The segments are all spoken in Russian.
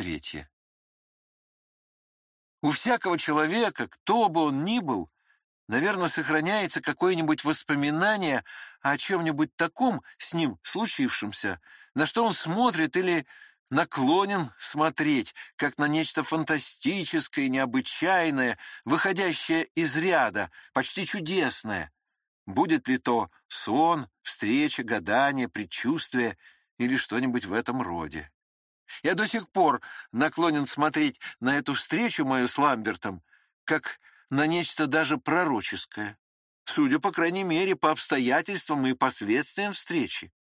третье. У всякого человека, кто бы он ни был, наверное, сохраняется какое-нибудь воспоминание о чем-нибудь таком с ним случившемся, на что он смотрит или наклонен смотреть, как на нечто фантастическое, необычайное, выходящее из ряда, почти чудесное. Будет ли то сон, встреча, гадание, предчувствие или что-нибудь в этом роде. Я до сих пор наклонен смотреть на эту встречу мою с Ламбертом, как на нечто даже пророческое, судя, по крайней мере, по обстоятельствам и последствиям встречи.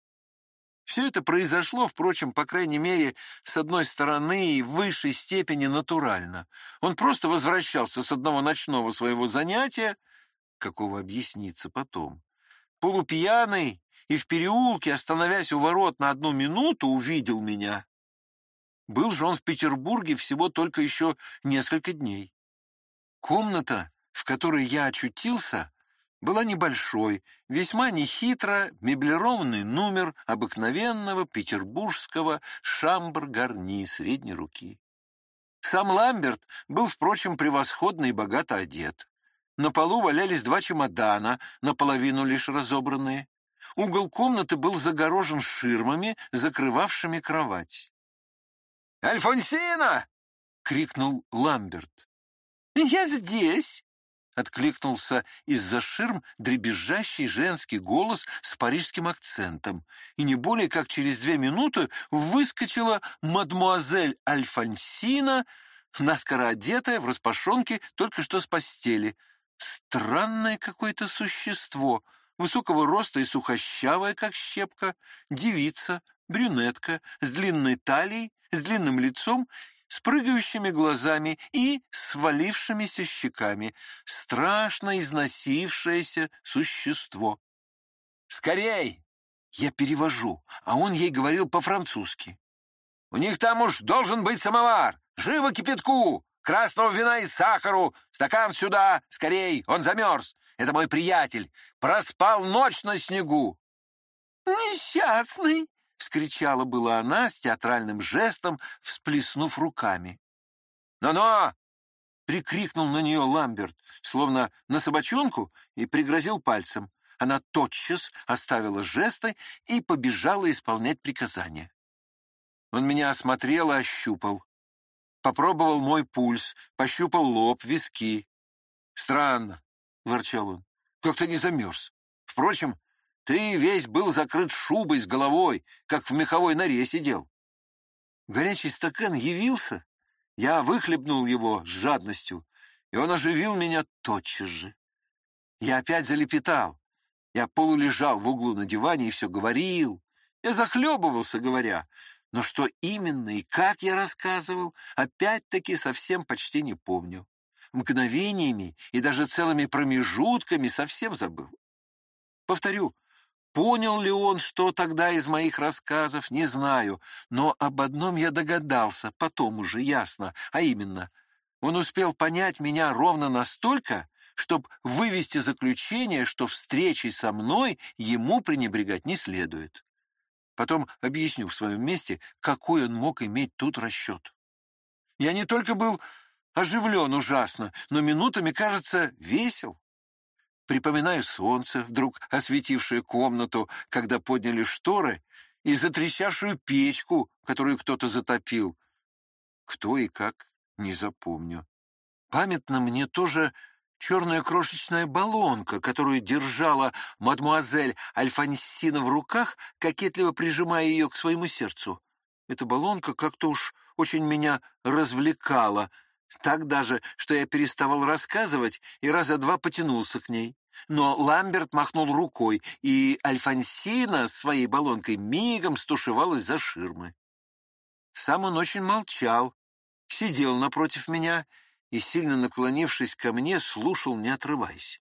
Все это произошло, впрочем, по крайней мере, с одной стороны и в высшей степени натурально. Он просто возвращался с одного ночного своего занятия, какого объясниться потом, полупьяный и в переулке, остановясь у ворот на одну минуту, увидел меня. Был же он в Петербурге всего только еще несколько дней. Комната, в которой я очутился, была небольшой, весьма нехитро меблированный номер обыкновенного петербургского шамбр-гарни средней руки. Сам Ламберт был, впрочем, превосходно и богато одет. На полу валялись два чемодана, наполовину лишь разобранные. Угол комнаты был загорожен ширмами, закрывавшими кровать. «Альфонсина!» — крикнул Ламберт. «Я здесь!» — откликнулся из-за ширм дребезжащий женский голос с парижским акцентом, и не более как через две минуты выскочила мадмуазель Альфонсина, наскоро одетая в распашонке только что с постели. Странное какое-то существо, высокого роста и сухощавая, как щепка, девица, брюнетка, с длинной талией, с длинным лицом с прыгающими глазами и свалившимися щеками. Страшно износившееся существо. «Скорей!» Я перевожу, а он ей говорил по-французски. «У них там уж должен быть самовар! Живо кипятку! Красного вина и сахару! Стакан сюда! Скорей! Он замерз! Это мой приятель! Проспал ночь на снегу!» «Несчастный!» — вскричала была она с театральным жестом, всплеснув руками. «Но-но!» — прикрикнул на нее Ламберт, словно на собачонку, и пригрозил пальцем. Она тотчас оставила жесты и побежала исполнять приказания. Он меня осмотрел и ощупал. Попробовал мой пульс, пощупал лоб, виски. «Странно», — ворчал он, — «как-то не замерз. Впрочем, ты весь был закрыт шубой с головой, как в меховой норе сидел. Горячий стакан явился, я выхлебнул его с жадностью, и он оживил меня тотчас же. Я опять залепетал. Я полулежал в углу на диване и все говорил. Я захлебывался, говоря. Но что именно и как я рассказывал, опять-таки совсем почти не помню. Мгновениями и даже целыми промежутками совсем забыл. Повторю, Понял ли он, что тогда из моих рассказов, не знаю, но об одном я догадался, потом уже ясно, а именно, он успел понять меня ровно настолько, чтобы вывести заключение, что встречей со мной ему пренебрегать не следует. Потом объясню в своем месте, какой он мог иметь тут расчет. Я не только был оживлен ужасно, но минутами, кажется, весел. Припоминаю солнце, вдруг осветившее комнату, когда подняли шторы, и затрещавшую печку, которую кто-то затопил. Кто и как, не запомню. Памятна мне тоже черная крошечная баллонка, которую держала мадмуазель Альфонсина в руках, кокетливо прижимая ее к своему сердцу. Эта баллонка как-то уж очень меня развлекала, так даже, что я переставал рассказывать и раза два потянулся к ней. Но Ламберт махнул рукой, и Альфонсина своей баллонкой мигом стушевалась за ширмы. Сам он очень молчал, сидел напротив меня и, сильно наклонившись ко мне, слушал, не отрываясь.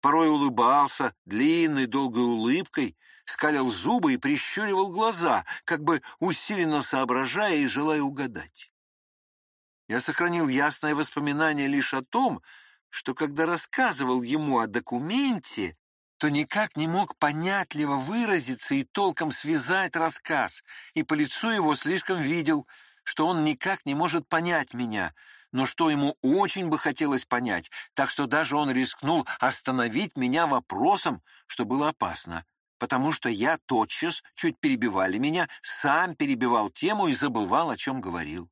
Порой улыбался длинной долгой улыбкой, скалил зубы и прищуривал глаза, как бы усиленно соображая и желая угадать. Я сохранил ясное воспоминание лишь о том, что когда рассказывал ему о документе, то никак не мог понятливо выразиться и толком связать рассказ, и по лицу его слишком видел, что он никак не может понять меня, но что ему очень бы хотелось понять, так что даже он рискнул остановить меня вопросом, что было опасно, потому что я тотчас, чуть перебивали меня, сам перебивал тему и забывал, о чем говорил.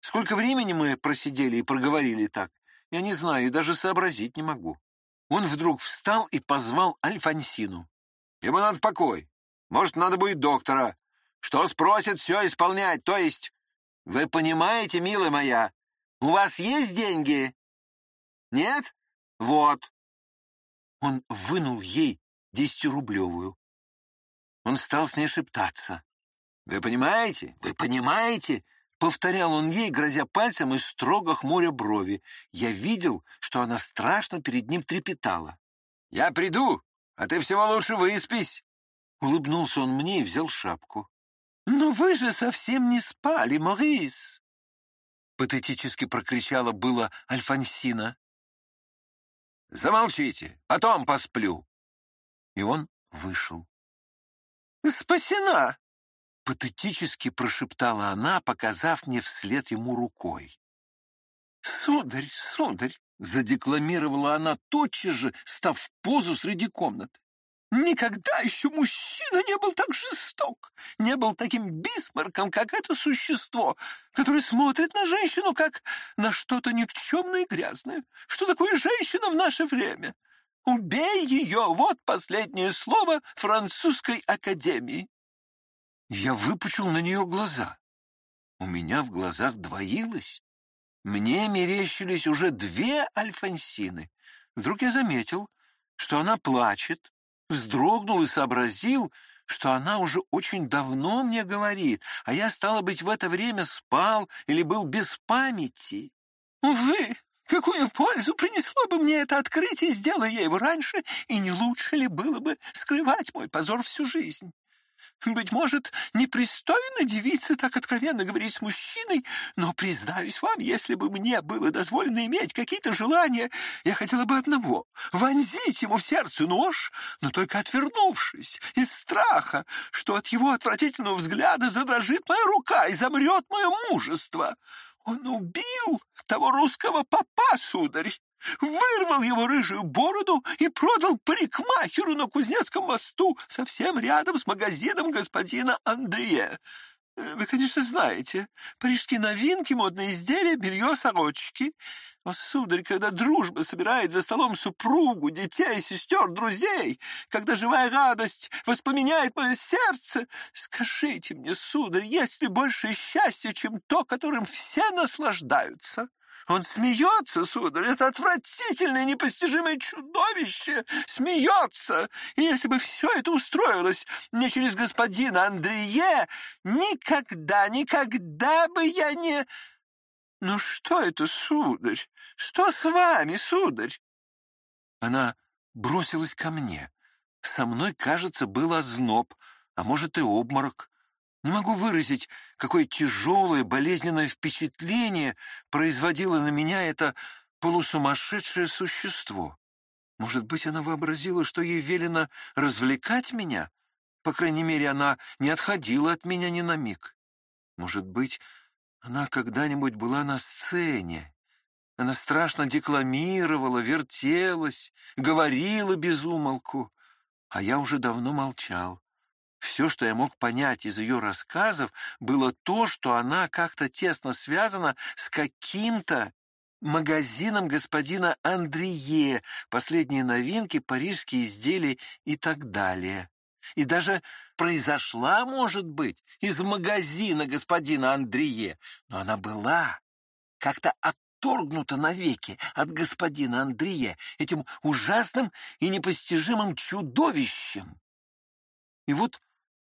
Сколько времени мы просидели и проговорили так, я не знаю и даже сообразить не могу. Он вдруг встал и позвал Альфонсину. «Ему надо покой. Может, надо будет доктора. Что спросит, все исполнять. То есть, вы понимаете, милая моя, у вас есть деньги? Нет? Вот. Он вынул ей десятирублевую. Он стал с ней шептаться. «Вы понимаете? Вы понимаете?» Повторял он ей, грозя пальцем и строго хмуря брови. Я видел, что она страшно перед ним трепетала. «Я приду, а ты всего лучше выспись!» Улыбнулся он мне и взял шапку. «Но вы же совсем не спали, Морис!» Патетически прокричала было Альфонсина. «Замолчите, потом посплю!» И он вышел. «Спасена!» — патетически прошептала она, показав мне вслед ему рукой. «Сударь, сударь!» — задекламировала она тотчас же, став в позу среди комнаты. Никогда еще мужчина не был так жесток, не был таким бисмарком, как это существо, которое смотрит на женщину как на что-то никчемное и грязное. Что такое женщина в наше время? Убей ее! Вот последнее слово французской академии. Я выпучил на нее глаза. У меня в глазах двоилось. Мне мерещились уже две Альфонсины. Вдруг я заметил, что она плачет, вздрогнул и сообразил, что она уже очень давно мне говорит, а я, стало быть, в это время спал или был без памяти. Увы, какую пользу принесло бы мне это открытие, сделая я его раньше, и не лучше ли было бы скрывать мой позор всю жизнь? Быть может, непристойно девице так откровенно говорить с мужчиной, но, признаюсь вам, если бы мне было дозволено иметь какие-то желания, я хотела бы одного — вонзить ему в сердце нож, но только отвернувшись из страха, что от его отвратительного взгляда задрожит моя рука и замрет мое мужество. Он убил того русского папа, сударь, вырвал его рыжую бороду и продал парикмахеру на Кузнецком мосту, совсем рядом с магазином господина Андрея. Вы, конечно, знаете, парижские новинки, модные изделия, белье, сорочки. О, сударь, когда дружба собирает за столом супругу, детей, сестер, друзей, когда живая радость воспламеняет мое сердце, скажите мне, сударь, есть ли большее счастье, чем то, которым все наслаждаются? Он смеется, сударь, это отвратительное, непостижимое чудовище смеется. И если бы все это устроилось не через господина Андрие, никогда, никогда бы я не... Ну что это, сударь? Что с вами, сударь? Она бросилась ко мне. Со мной, кажется, был озноб, а может и обморок. Не могу выразить, какое тяжелое, болезненное впечатление производило на меня это полусумасшедшее существо. Может быть, она вообразила, что ей велено развлекать меня? По крайней мере, она не отходила от меня ни на миг. Может быть, она когда-нибудь была на сцене. Она страшно декламировала, вертелась, говорила без умолку, а я уже давно молчал. Все, что я мог понять из ее рассказов, было то, что она как-то тесно связана с каким-то магазином господина Андрие, последние новинки, парижские изделия и так далее. И даже произошла, может быть, из магазина господина Андрие, но она была как-то отторгнута навеки от господина Андрие этим ужасным и непостижимым чудовищем. И вот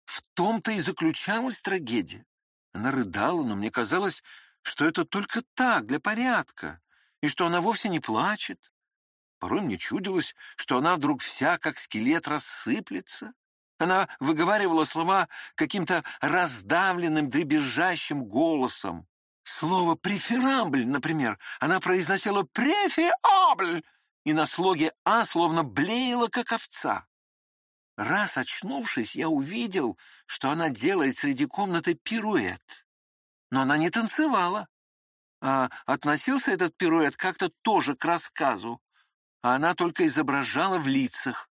в том-то и заключалась трагедия. Она рыдала, но мне казалось, что это только так, для порядка, и что она вовсе не плачет. Порой мне чудилось, что она вдруг вся, как скелет, рассыплется. Она выговаривала слова каким-то раздавленным, дребезжащим голосом. Слово «преферабль», например, она произносила «преферабль», и на слоге «а» словно блеяла, как овца. Раз очнувшись, я увидел, что она делает среди комнаты пируэт. но она не танцевала. А относился этот пируэт как-то тоже к рассказу, а она только изображала в лицах.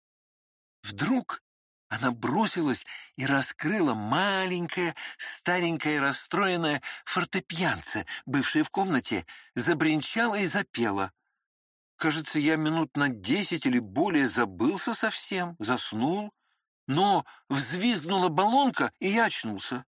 Вдруг она бросилась и раскрыла маленькое, старенькое, расстроенное фортепьянце, бывшее в комнате, забринчала и запела. Кажется, я минут на десять или более забылся совсем, заснул, но взвизгнула баллонка, и я очнулся.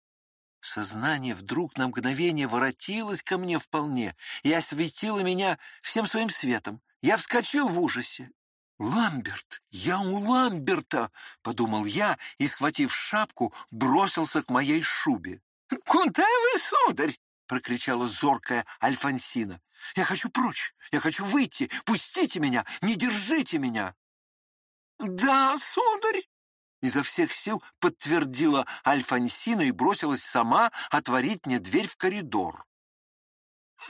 Сознание вдруг на мгновение воротилось ко мне вполне и осветило меня всем своим светом. Я вскочил в ужасе. «Ламберт! Я у Ламберта!» — подумал я и, схватив шапку, бросился к моей шубе. «Куда вы, сударь?» — прокричала зоркая Альфонсина. «Я хочу прочь! Я хочу выйти! Пустите меня! Не держите меня!» «Да, сударь!» Изо всех сил подтвердила Альфонсина и бросилась сама отворить мне дверь в коридор.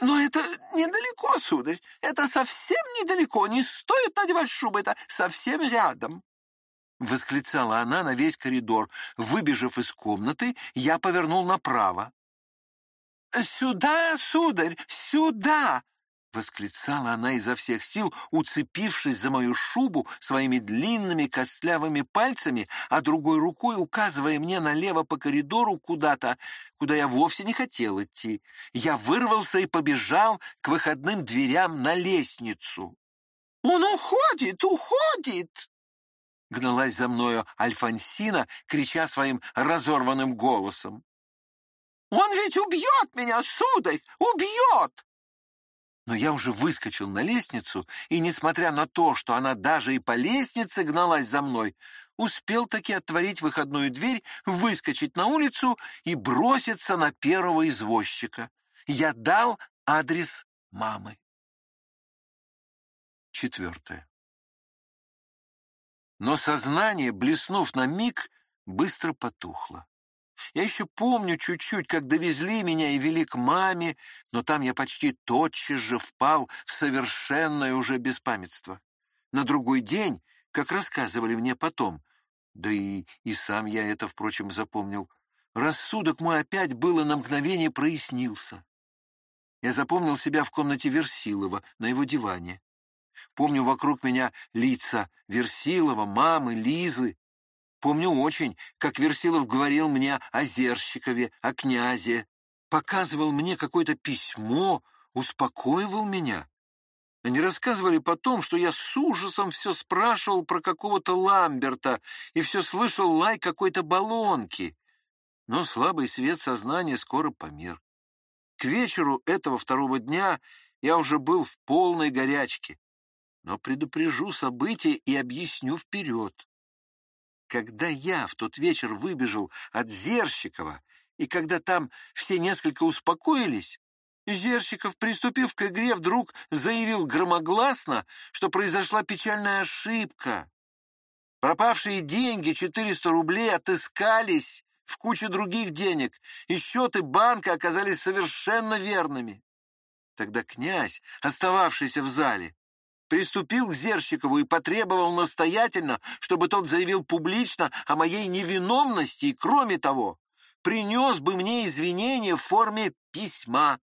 «Но это недалеко, сударь, это совсем недалеко, не стоит надевать шубу, это совсем рядом!» Восклицала она на весь коридор. Выбежав из комнаты, я повернул направо. «Сюда, сударь, сюда!» — восклицала она изо всех сил, уцепившись за мою шубу своими длинными костлявыми пальцами, а другой рукой указывая мне налево по коридору куда-то, куда я вовсе не хотел идти. Я вырвался и побежал к выходным дверям на лестницу. «Он уходит, уходит!» Гналась за мною Альфонсина, крича своим разорванным голосом. «Он ведь убьет меня, сударь, убьет!» Но я уже выскочил на лестницу, и, несмотря на то, что она даже и по лестнице гналась за мной, успел таки отворить выходную дверь, выскочить на улицу и броситься на первого извозчика. Я дал адрес мамы. Четвертое. Но сознание, блеснув на миг, быстро потухло. Я еще помню чуть-чуть, как довезли меня и вели к маме, но там я почти тотчас же впал в совершенное уже беспамятство. На другой день, как рассказывали мне потом, да и, и сам я это, впрочем, запомнил, рассудок мой опять было на мгновение прояснился. Я запомнил себя в комнате Версилова на его диване. Помню вокруг меня лица Версилова, мамы, Лизы, Помню очень, как Версилов говорил мне о Зерщикове, о князе, показывал мне какое-то письмо, успокоивал меня. Они рассказывали потом, что я с ужасом все спрашивал про какого-то Ламберта и все слышал лай какой-то баллонки. Но слабый свет сознания скоро померк. К вечеру этого второго дня я уже был в полной горячке. Но предупрежу события и объясню вперед. Когда я в тот вечер выбежал от Зерщикова, и когда там все несколько успокоились, Зерщиков, приступив к игре, вдруг заявил громогласно, что произошла печальная ошибка. Пропавшие деньги, 400 рублей, отыскались в куче других денег, и счеты банка оказались совершенно верными. Тогда князь, остававшийся в зале, приступил к Зерщикову и потребовал настоятельно, чтобы тот заявил публично о моей невиновности и, кроме того, принес бы мне извинения в форме письма.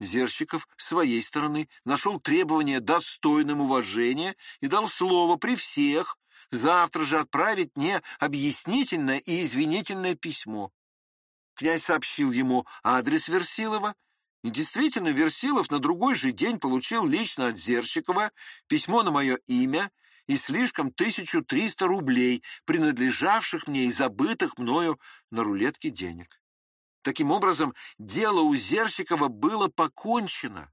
Зерщиков, с своей стороны, нашел требование достойным уважения и дал слово при всех завтра же отправить мне объяснительное и извинительное письмо. Князь сообщил ему адрес Версилова, и действительно, Версилов на другой же день получил лично от Зерщикова письмо на мое имя и слишком 1300 рублей, принадлежавших мне и забытых мною на рулетке денег. Таким образом, дело у Зерщикова было покончено.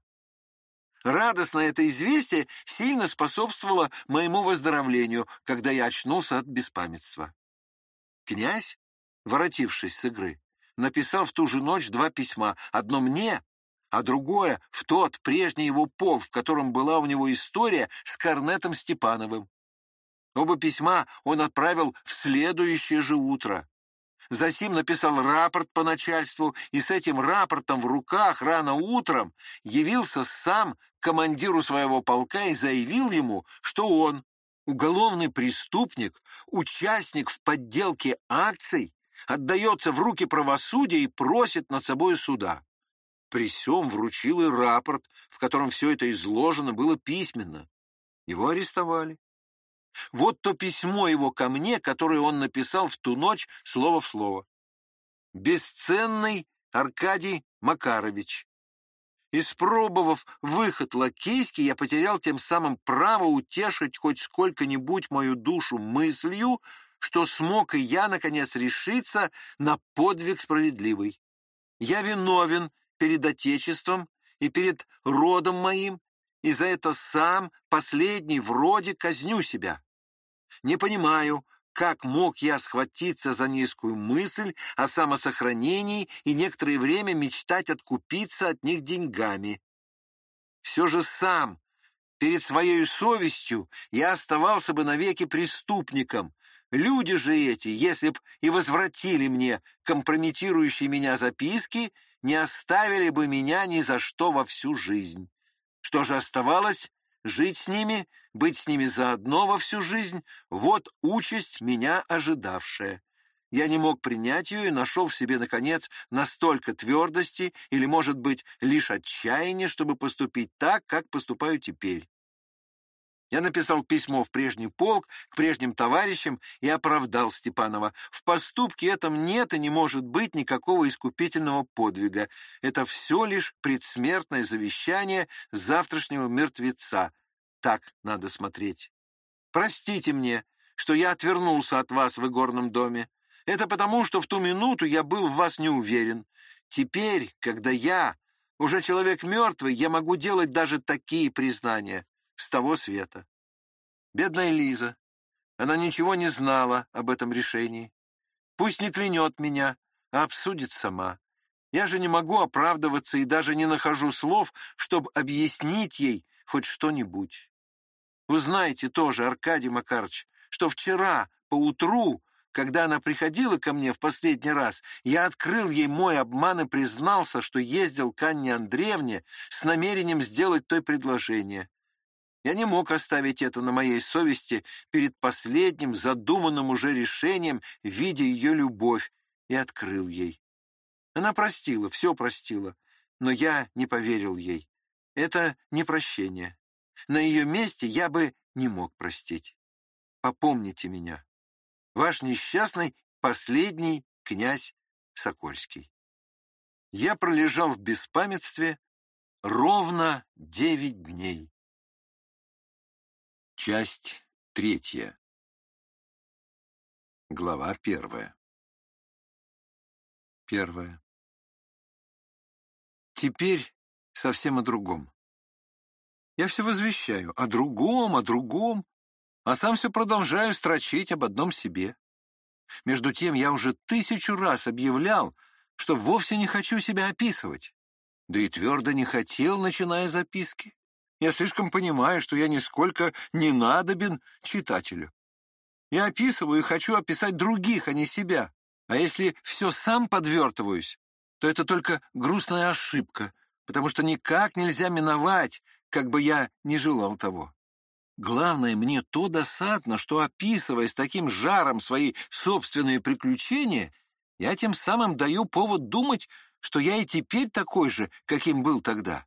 Радостное это известие сильно способствовало моему выздоровлению, когда я очнулся от беспамятства. Князь, воротившись с игры, написал в ту же ночь два письма, одно мне, а другое — в тот прежний его пол, в котором была у него история с Корнетом Степановым. Оба письма он отправил в следующее же утро. Засим написал рапорт по начальству, и с этим рапортом в руках рано утром явился сам командиру своего полка и заявил ему, что он, уголовный преступник, участник в подделке акций, отдается в руки правосудия и просит над собой суда. При сём вручил и рапорт, в котором все это изложено было письменно. Его арестовали. Вот то письмо его ко мне, которое он написал в ту ночь слово в слово. «Бесценный Аркадий Макарович, Испробовав выход лакейский, я потерял тем самым право утешить хоть сколько-нибудь мою душу мыслью, что смог и я, наконец, решиться на подвиг справедливый. Я виновен перед Отечеством и перед родом моим, и за это сам, последний, вроде казню себя. Не понимаю, как мог я схватиться за низкую мысль о самосохранении и некоторое время мечтать откупиться от них деньгами? Все же сам, перед своей совестью, я оставался бы навеки преступником. Люди же эти, если б и возвратили мне компрометирующие меня записки, не оставили бы меня ни за что во всю жизнь. Что же оставалось? Жить с ними, быть с ними заодно во всю жизнь — вот участь меня ожидавшая. Я не мог принять ее и нашел в себе, наконец, настолько твердости или, может быть, лишь отчаяния, чтобы поступить так, как поступаю теперь. Я написал письмо в прежний полк, к прежним товарищам и оправдал Степанова. В поступке этом нет и не может быть никакого искупительного подвига. Это все лишь предсмертное завещание завтрашнего мертвеца. Так надо смотреть. Простите мне, что я отвернулся от вас в игорном доме. Это потому, что в ту минуту я был в вас не уверен. Теперь, когда я уже человек мертвый, я могу делать даже такие признания с того света. Бедная Лиза. Она ничего не знала об этом решении. Пусть не клянет меня, а обсудит сама. Я же не могу оправдываться и даже не нахожу слов, чтобы объяснить ей хоть что-нибудь. Узнайте тоже, Аркадий Макарович, что вчера поутру, когда она приходила ко мне в последний раз, я открыл ей мой обман и признался, что ездил к Анне Андреевне с намерением сделать той предложение. Я не мог оставить это на моей совести перед последним задуманным уже решением, видя ее любовь, и открыл ей. Она простила, все простила, но я не поверил ей. Это не прощение. На ее месте я бы не мог простить. Попомните меня. Ваш несчастный последний князь Сокольский. Я пролежал в беспамятстве ровно девять дней. Часть третья. Глава первая. Первая. Теперь совсем о другом. Я все возвещаю о другом, о другом, а сам все продолжаю строчить об одном себе. Между тем я уже тысячу раз объявлял, что вовсе не хочу себя описывать, да и твердо не хотел, начиная записки. Я слишком понимаю, что я нисколько не надобен читателю. Я описываю и хочу описать других, а не себя. А если все сам подвертываюсь, то это только грустная ошибка, потому что никак нельзя миновать, как бы я не желал того. Главное, мне то досадно, что, описывая с таким жаром свои собственные приключения, я тем самым даю повод думать, что я и теперь такой же, каким был тогда.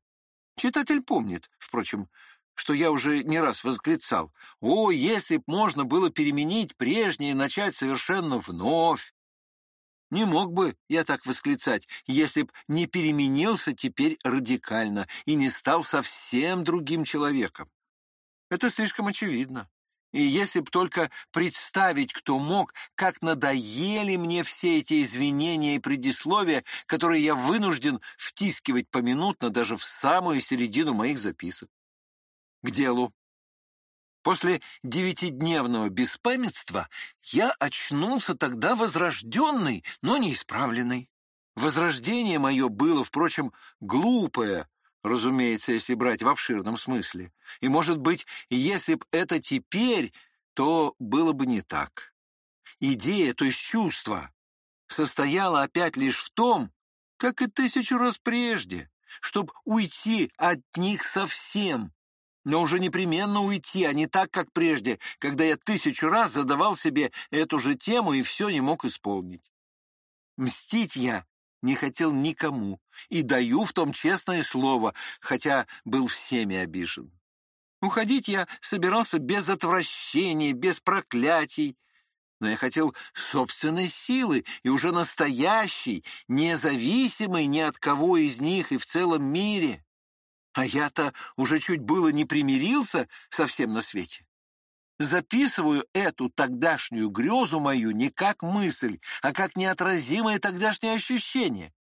Читатель помнит, впрочем, что я уже не раз восклицал. «О, если б можно было переменить прежнее и начать совершенно вновь!» Не мог бы я так восклицать, если б не переменился теперь радикально и не стал совсем другим человеком. Это слишком очевидно. И если б только представить, кто мог, как надоели мне все эти извинения и предисловия, которые я вынужден втискивать поминутно даже в самую середину моих записок. К делу. После девятидневного беспамятства я очнулся тогда возрожденный, но не исправленный. Возрождение мое было, впрочем, глупое, разумеется, если брать в обширном смысле. И, может быть, если б это теперь, то было бы не так. Идея, то есть чувство, состояла опять лишь в том, как и тысячу раз прежде, чтобы уйти от них совсем, но уже непременно уйти, а не так, как прежде, когда я тысячу раз задавал себе эту же тему и все не мог исполнить. Мстить я не хотел никому, и даю в том честное слово, хотя был всеми обижен. Уходить я собирался без отвращения, без проклятий, но я хотел собственной силы и уже настоящей, независимой ни от кого из них и в целом мире. А я-то уже чуть было не примирился со всем на свете. Записываю эту тогдашнюю грезу мою не как мысль, а как неотразимое тогдашнее ощущение.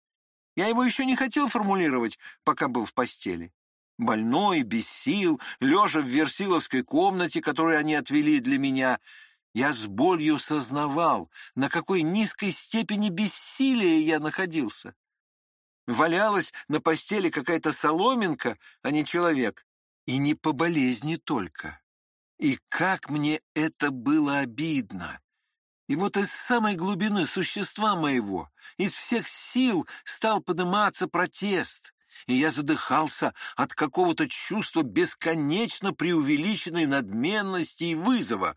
Я его еще не хотел формулировать, пока был в постели. Больной, без сил, лежа в Версиловской комнате, которую они отвели для меня, я с болью сознавал, на какой низкой степени бессилия я находился. Валялась на постели какая-то соломинка, а не человек, и не по болезни только. И как мне это было обидно! И вот из самой глубины существа моего, из всех сил стал подниматься протест, и я задыхался от какого-то чувства бесконечно преувеличенной надменности и вызова.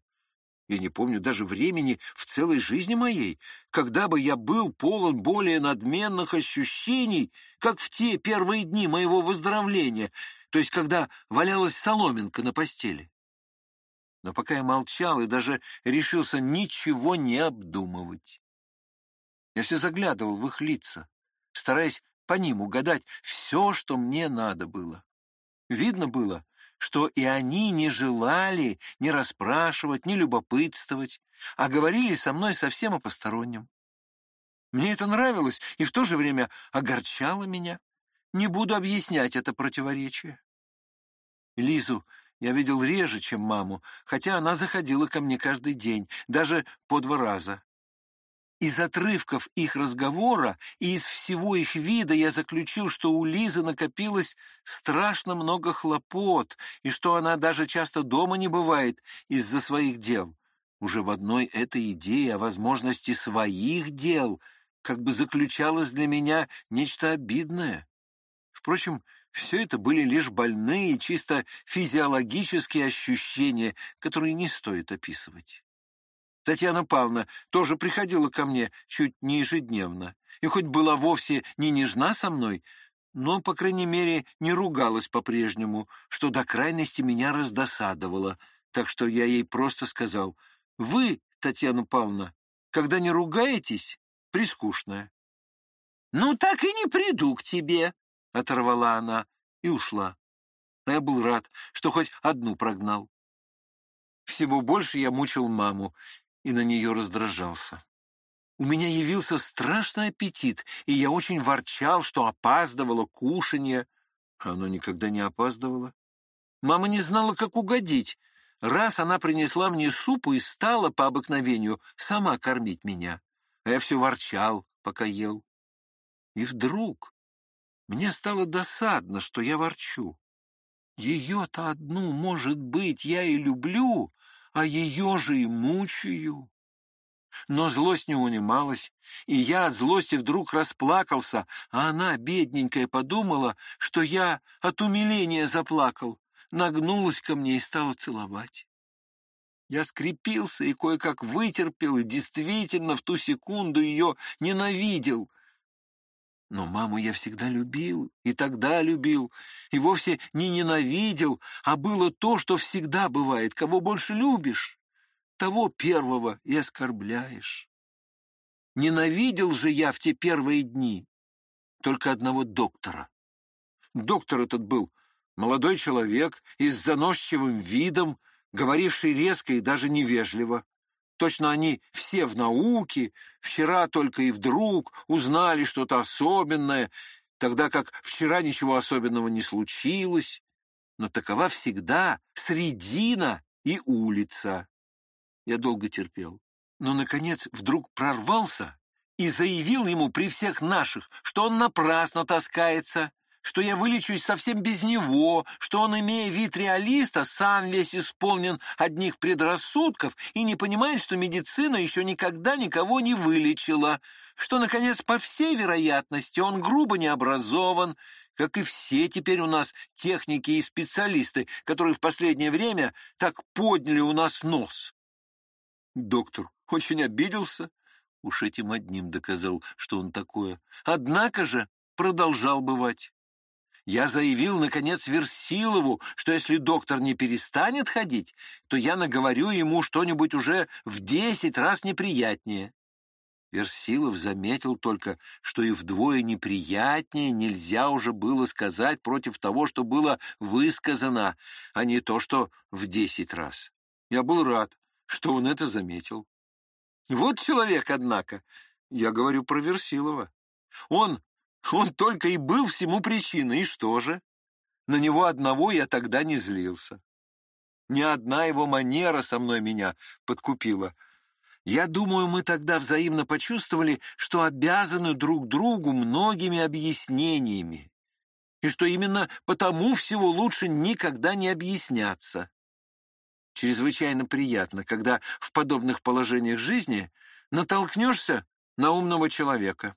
Я не помню даже времени в целой жизни моей, когда бы я был полон более надменных ощущений, как в те первые дни моего выздоровления, то есть когда валялась соломинка на постели. Но пока я молчал и даже решился ничего не обдумывать. Я все заглядывал в их лица, стараясь по ним угадать все, что мне надо было. Видно было, что и они не желали ни расспрашивать, ни любопытствовать, а говорили со мной совсем о постороннем. Мне это нравилось и в то же время огорчало меня. Не буду объяснять это противоречие. Лизу я видел реже, чем маму, хотя она заходила ко мне каждый день, даже по два раза. Из отрывков их разговора и из всего их вида я заключил, что у Лизы накопилось страшно много хлопот, и что она даже часто дома не бывает из-за своих дел. Уже в одной этой идее о возможности своих дел как бы заключалось для меня нечто обидное. Впрочем, все это были лишь больные, чисто физиологические ощущения, которые не стоит описывать. Татьяна Павловна тоже приходила ко мне чуть не ежедневно, и хоть была вовсе не нежна со мной, но, по крайней мере, не ругалась по-прежнему, что до крайности меня раздосадовало, так что я ей просто сказал, «Вы, Татьяна Павловна, когда не ругаетесь, прискучная». «Ну, так и не приду к тебе», — оторвала она и ушла. Я был рад, что хоть одну прогнал. Всего больше я мучил маму и на нее раздражался. У меня явился страшный аппетит, и я очень ворчал, что опаздывало кушанье. Оно никогда не опаздывало. Мама не знала, как угодить. Раз она принесла мне супу и стала по обыкновению сама кормить меня. А я все ворчал, пока ел. И вдруг мне стало досадно, что я ворчу. Ее-то одну, может быть, я и люблю, а ее же и мучаю. Но злость не унималась, и я от злости вдруг расплакался, а она, бедненькая, подумала, что я от умиления заплакал, нагнулась ко мне и стала целовать. Я скрепился и кое-как вытерпел, и действительно в ту секунду ее ненавидел — но маму я всегда любил, и тогда любил, и вовсе не ненавидел, а было то, что всегда бывает, кого больше любишь, того первого и оскорбляешь. Ненавидел же я в те первые дни только одного доктора. Доктор этот был молодой человек и с заносчивым видом, говоривший резко и даже невежливо. Точно они все в науке, вчера только и вдруг узнали что-то особенное, тогда как вчера ничего особенного не случилось. Но такова всегда средина и улица. Я долго терпел, но, наконец, вдруг прорвался и заявил ему при всех наших, что он напрасно таскается, что я вылечусь совсем без него, что он, имея вид реалиста, сам весь исполнен одних предрассудков и не понимает, что медицина еще никогда никого не вылечила, что, наконец, по всей вероятности, он грубо не образован, как и все теперь у нас техники и специалисты, которые в последнее время так подняли у нас нос. Доктор очень обиделся, Уж этим одним доказал, что он такое. Однако же продолжал бывать. Я заявил, наконец, Версилову, что если доктор не перестанет ходить, то я наговорю ему что-нибудь уже в десять раз неприятнее. Версилов заметил только, что и вдвое неприятнее нельзя уже было сказать против того, что было высказано, а не то, что в десять раз. Я был рад, что он это заметил. Вот человек, однако, я говорю про Версилова. Он он только и был всему причиной, и что же? На него одного я тогда не злился. Ни одна его манера со мной меня подкупила. Я думаю, мы тогда взаимно почувствовали, что обязаны друг другу многими объяснениями, и что именно потому всего лучше никогда не объясняться. Чрезвычайно приятно, когда в подобных положениях жизни натолкнешься на умного человека.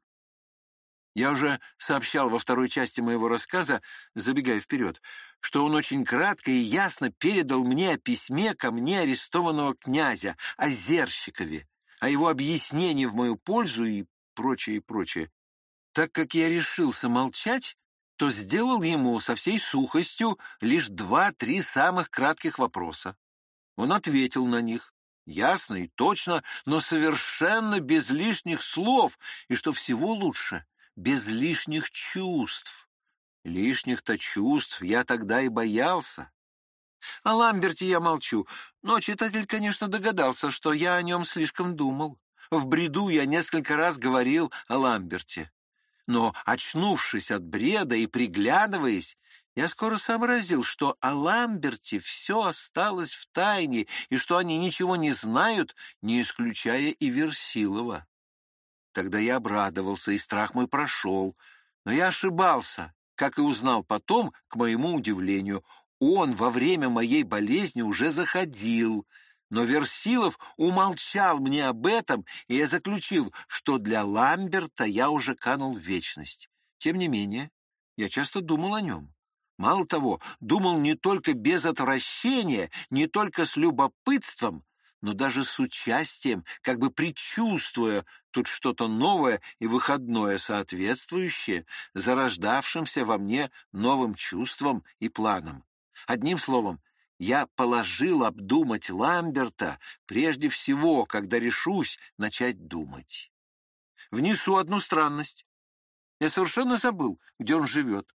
Я уже сообщал во второй части моего рассказа, забегая вперед, что он очень кратко и ясно передал мне о письме ко мне арестованного князя, о Зерщикове, о его объяснении в мою пользу и прочее, и прочее. Так как я решился молчать, то сделал ему со всей сухостью лишь два-три самых кратких вопроса. Он ответил на них, ясно и точно, но совершенно без лишних слов, и что всего лучше — без лишних чувств. Лишних-то чувств я тогда и боялся. О Ламберте я молчу, но читатель, конечно, догадался, что я о нем слишком думал. В бреду я несколько раз говорил о Ламберте. Но, очнувшись от бреда и приглядываясь, я скоро сообразил, что о Ламберте все осталось в тайне и что они ничего не знают, не исключая и Версилова. Тогда я обрадовался, и страх мой прошел. Но я ошибался, как и узнал потом, к моему удивлению. Он во время моей болезни уже заходил. Но Версилов умолчал мне об этом, и я заключил, что для Ламберта я уже канул в вечность. Тем не менее, я часто думал о нем. Мало того, думал не только без отвращения, не только с любопытством, но даже с участием, как бы предчувствуя тут что-то новое и выходное соответствующее зарождавшимся во мне новым чувствам и планам. Одним словом, я положил обдумать Ламберта прежде всего, когда решусь начать думать. Внесу одну странность. Я совершенно забыл, где он живет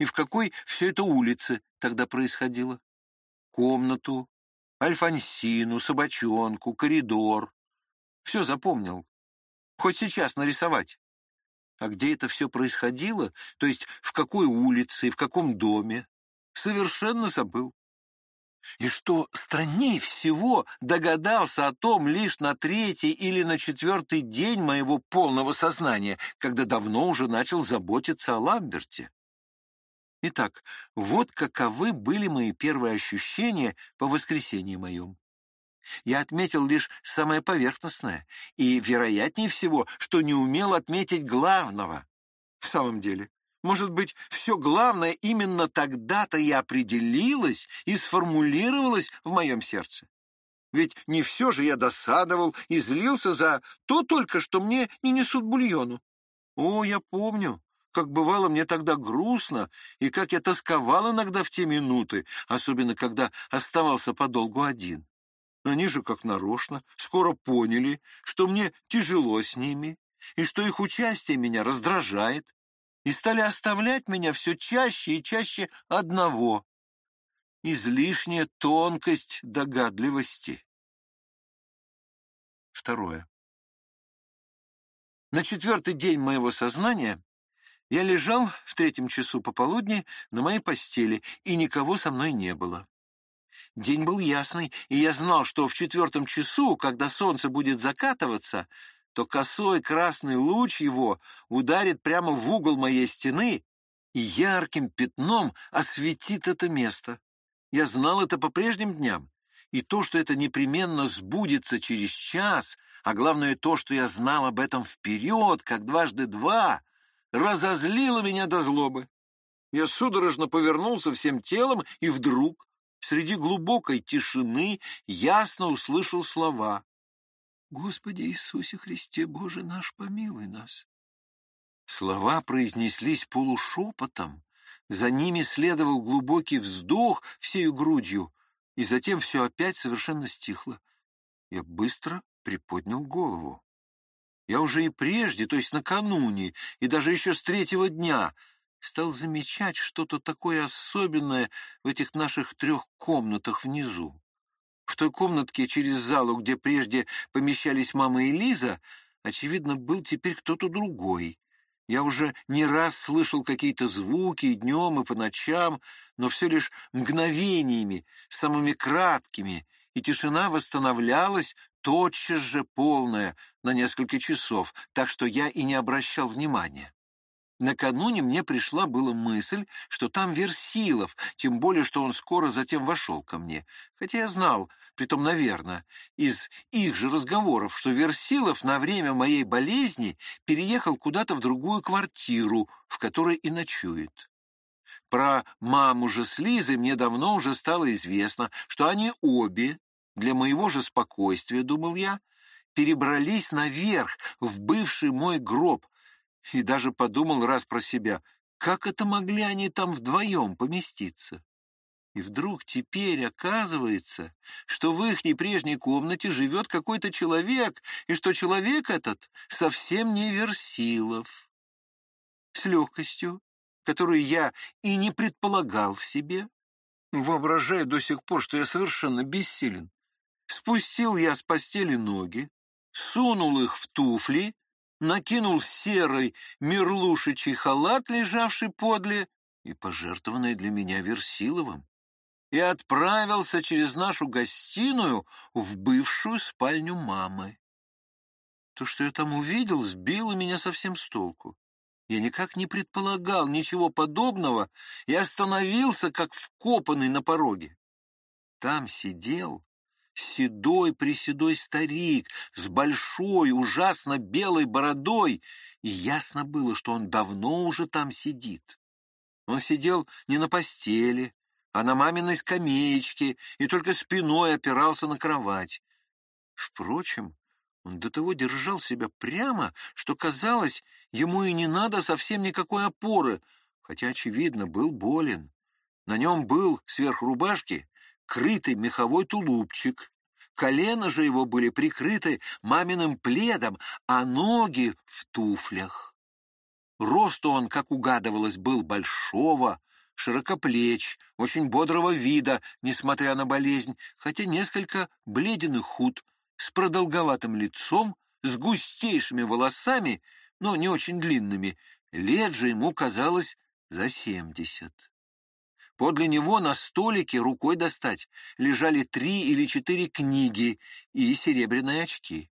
и в какой все это улице тогда происходило. Комнату, Альфонсину, собачонку, коридор. Все запомнил. Хоть сейчас нарисовать. А где это все происходило, то есть в какой улице и в каком доме, совершенно забыл. И что страннее всего, догадался о том лишь на третий или на четвертый день моего полного сознания, когда давно уже начал заботиться о Ламберте. Итак, вот каковы были мои первые ощущения по воскресенье моем. Я отметил лишь самое поверхностное, и, вероятнее всего, что не умел отметить главного. В самом деле, может быть, все главное именно тогда-то и определилось и сформулировалось в моем сердце. Ведь не все же я досадовал и злился за то только, что мне не несут бульону. О, я помню, как бывало мне тогда грустно, и как я тосковал иногда в те минуты, особенно когда оставался подолгу один. Они же, как нарочно, скоро поняли, что мне тяжело с ними, и что их участие меня раздражает, и стали оставлять меня все чаще и чаще одного. Излишняя тонкость догадливости. Второе. На четвертый день моего сознания я лежал в третьем часу пополудни на моей постели, и никого со мной не было. День был ясный, и я знал, что в четвертом часу, когда солнце будет закатываться, то косой красный луч его ударит прямо в угол моей стены и ярким пятном осветит это место. Я знал это по прежним дням, и то, что это непременно сбудется через час, а главное то, что я знал об этом вперед, как дважды два, разозлило меня до злобы. Я судорожно повернулся всем телом и вдруг, среди глубокой тишины, ясно услышал слова. «Господи Иисусе Христе, Боже наш, помилуй нас». Слова произнеслись полушепотом, за ними следовал глубокий вздох всею грудью, и затем все опять совершенно стихло. Я быстро приподнял голову. Я уже и прежде, то есть накануне, и даже еще с третьего дня, стал замечать что-то такое особенное в этих наших трех комнатах внизу. В той комнатке через залу, где прежде помещались мама и Лиза, очевидно, был теперь кто-то другой. Я уже не раз слышал какие-то звуки и днем, и по ночам, но все лишь мгновениями, самыми краткими, и тишина восстановлялась тотчас же полная, на несколько часов, так что я и не обращал внимания. Накануне мне пришла была мысль, что там Версилов, тем более, что он скоро затем вошел ко мне. Хотя я знал, притом, наверное, из их же разговоров, что Версилов на время моей болезни переехал куда-то в другую квартиру, в которой и ночует. Про маму же с Лизой мне давно уже стало известно, что они обе, для моего же спокойствия, думал я, перебрались наверх, в бывший мой гроб, и даже подумал раз про себя, как это могли они там вдвоем поместиться. И вдруг теперь оказывается, что в их прежней комнате живет какой-то человек, и что человек этот совсем не Версилов. С легкостью, которую я и не предполагал в себе, воображая до сих пор, что я совершенно бессилен, спустил я с постели ноги, сунул их в туфли накинул серый мерлушечий халат, лежавший подле, и пожертвованный для меня Версиловым, и отправился через нашу гостиную в бывшую спальню мамы. То, что я там увидел, сбило меня совсем с толку. Я никак не предполагал ничего подобного и остановился, как вкопанный на пороге. Там сидел седой-преседой старик с большой, ужасно белой бородой, и ясно было, что он давно уже там сидит. Он сидел не на постели, а на маминой скамеечке и только спиной опирался на кровать. Впрочем, он до того держал себя прямо, что казалось, ему и не надо совсем никакой опоры, хотя, очевидно, был болен. На нем был сверх рубашки крытый меховой тулупчик. Колено же его были прикрыты маминым пледом, а ноги в туфлях. Рост он, как угадывалось, был большого, широкоплеч, очень бодрого вида, несмотря на болезнь, хотя несколько бледен и худ, с продолговатым лицом, с густейшими волосами, но не очень длинными. Лет же ему казалось за семьдесят. Подле него на столике рукой достать лежали три или четыре книги и серебряные очки.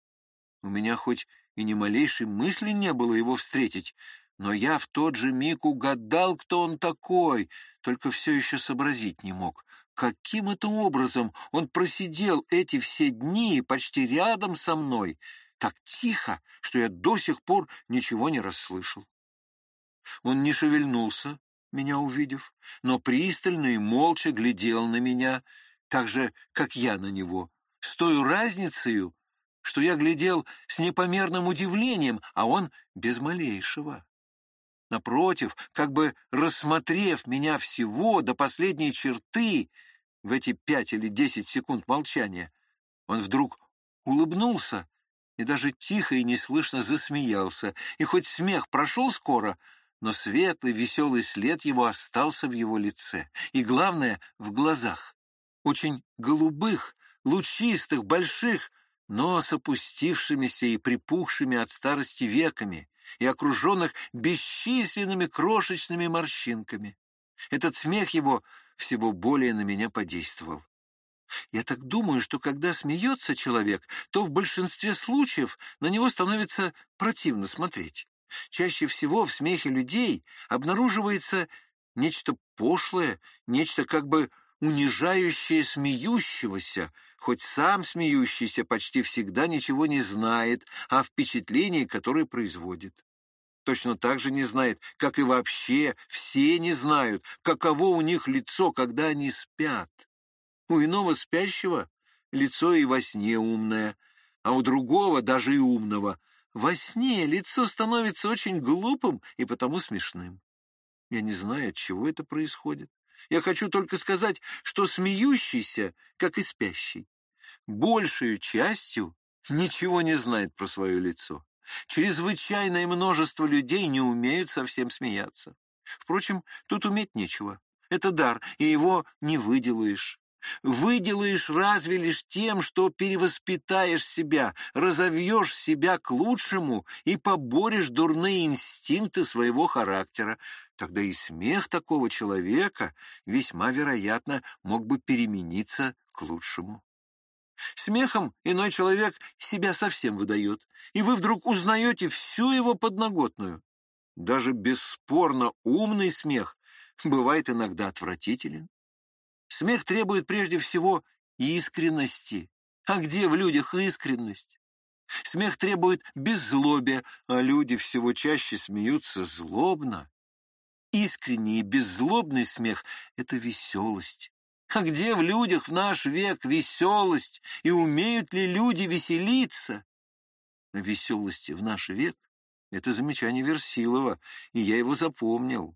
У меня хоть и ни малейшей мысли не было его встретить, но я в тот же миг угадал, кто он такой, только все еще сообразить не мог. Каким это образом он просидел эти все дни почти рядом со мной, так тихо, что я до сих пор ничего не расслышал? Он не шевельнулся, меня увидев, но пристально и молча глядел на меня, так же, как я на него, с той разницей, что я глядел с непомерным удивлением, а он без малейшего. Напротив, как бы рассмотрев меня всего до последней черты в эти пять или десять секунд молчания, он вдруг улыбнулся и даже тихо и неслышно засмеялся, и хоть смех прошел скоро, но светлый, веселый след его остался в его лице, и, главное, в глазах. Очень голубых, лучистых, больших, но с опустившимися и припухшими от старости веками и окруженных бесчисленными крошечными морщинками. Этот смех его всего более на меня подействовал. Я так думаю, что когда смеется человек, то в большинстве случаев на него становится противно смотреть. Чаще всего в смехе людей обнаруживается нечто пошлое, нечто как бы унижающее смеющегося, хоть сам смеющийся почти всегда ничего не знает о впечатлении, которое производит. Точно так же не знает, как и вообще все не знают, каково у них лицо, когда они спят. У иного спящего лицо и во сне умное, а у другого, даже и умного, во сне лицо становится очень глупым и потому смешным. Я не знаю, от чего это происходит. Я хочу только сказать, что смеющийся, как и спящий, большей частью ничего не знает про свое лицо. Чрезвычайное множество людей не умеют совсем смеяться. Впрочем, тут уметь нечего. Это дар, и его не выделаешь. Выделаешь разве лишь тем, что перевоспитаешь себя, разовьешь себя к лучшему и поборешь дурные инстинкты своего характера. Тогда и смех такого человека весьма вероятно мог бы перемениться к лучшему. Смехом иной человек себя совсем выдает, и вы вдруг узнаете всю его подноготную. Даже бесспорно умный смех бывает иногда отвратителен. Смех требует прежде всего искренности. А где в людях искренность? Смех требует беззлобия, а люди всего чаще смеются злобно. Искренний и беззлобный смех — это веселость. А где в людях в наш век веселость, и умеют ли люди веселиться? Веселости в наш век — это замечание Версилова, и я его запомнил.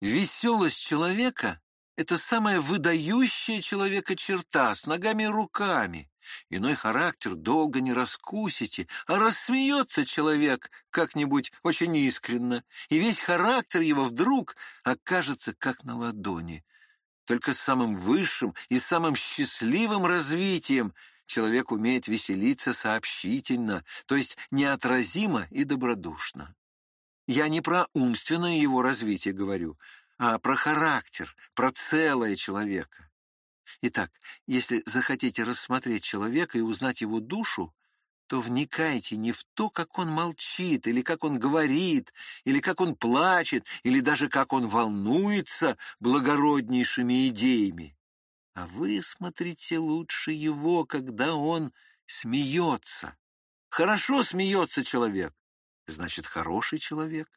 Веселость человека это самая выдающая человека черта с ногами и руками. Иной характер долго не раскусите, а рассмеется человек как-нибудь очень искренно, и весь характер его вдруг окажется как на ладони. Только с самым высшим и самым счастливым развитием человек умеет веселиться сообщительно, то есть неотразимо и добродушно. Я не про умственное его развитие говорю, а про характер, про целое человека. Итак, если захотите рассмотреть человека и узнать его душу, то вникайте не в то, как он молчит, или как он говорит, или как он плачет, или даже как он волнуется благороднейшими идеями, а вы смотрите лучше его, когда он смеется. Хорошо смеется человек, значит, хороший человек.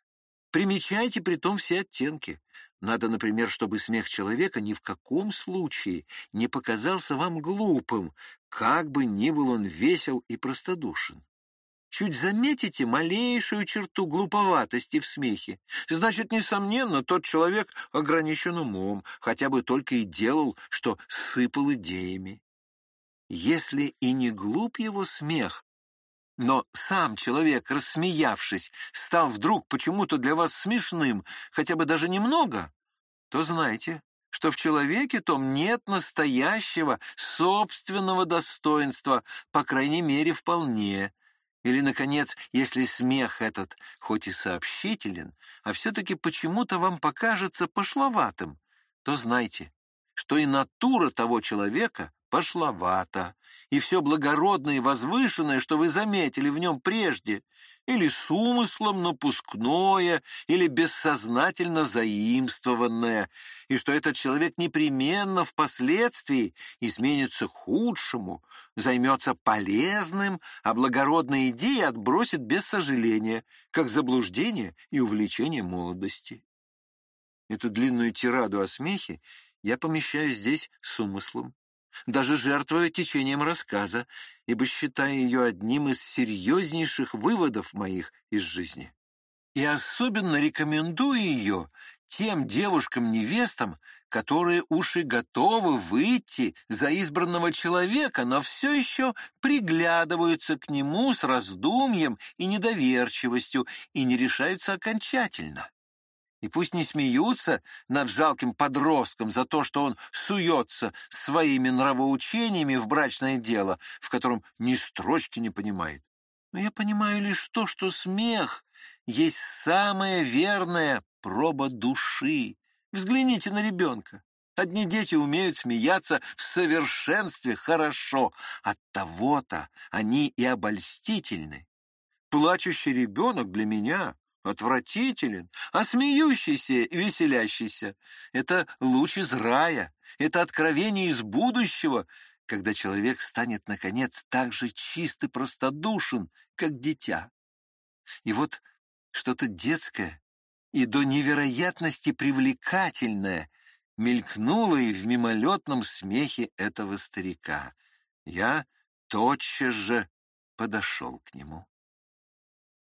Примечайте при том все оттенки. Надо, например, чтобы смех человека ни в каком случае не показался вам глупым, как бы ни был он весел и простодушен. Чуть заметите малейшую черту глуповатости в смехе, значит, несомненно, тот человек ограничен умом, хотя бы только и делал, что сыпал идеями. Если и не глуп его смех, но сам человек, рассмеявшись, стал вдруг почему-то для вас смешным, хотя бы даже немного, то знайте, что в человеке том нет настоящего собственного достоинства, по крайней мере, вполне. Или, наконец, если смех этот хоть и сообщителен, а все-таки почему-то вам покажется пошловатым, то знайте, что и натура того человека пошловата, и все благородное и возвышенное, что вы заметили в нем прежде, или с умыслом напускное, или бессознательно заимствованное, и что этот человек непременно впоследствии изменится худшему, займется полезным, а благородные идеи отбросит без сожаления, как заблуждение и увлечение молодости. Эту длинную тираду о смехе я помещаю здесь с умыслом даже жертвуя течением рассказа, ибо считаю ее одним из серьезнейших выводов моих из жизни. И особенно рекомендую ее тем девушкам-невестам, которые уж и готовы выйти за избранного человека, но все еще приглядываются к нему с раздумьем и недоверчивостью и не решаются окончательно. И пусть не смеются над жалким подростком за то, что он суется своими нравоучениями в брачное дело, в котором ни строчки не понимает. Но я понимаю лишь то, что смех есть самая верная проба души. Взгляните на ребенка. Одни дети умеют смеяться в совершенстве хорошо. От того-то они и обольстительны. Плачущий ребенок для меня отвратителен, а смеющийся и веселящийся — это луч из рая, это откровение из будущего, когда человек станет, наконец, так же чист и простодушен, как дитя. И вот что-то детское и до невероятности привлекательное мелькнуло и в мимолетном смехе этого старика. Я тотчас же подошел к нему.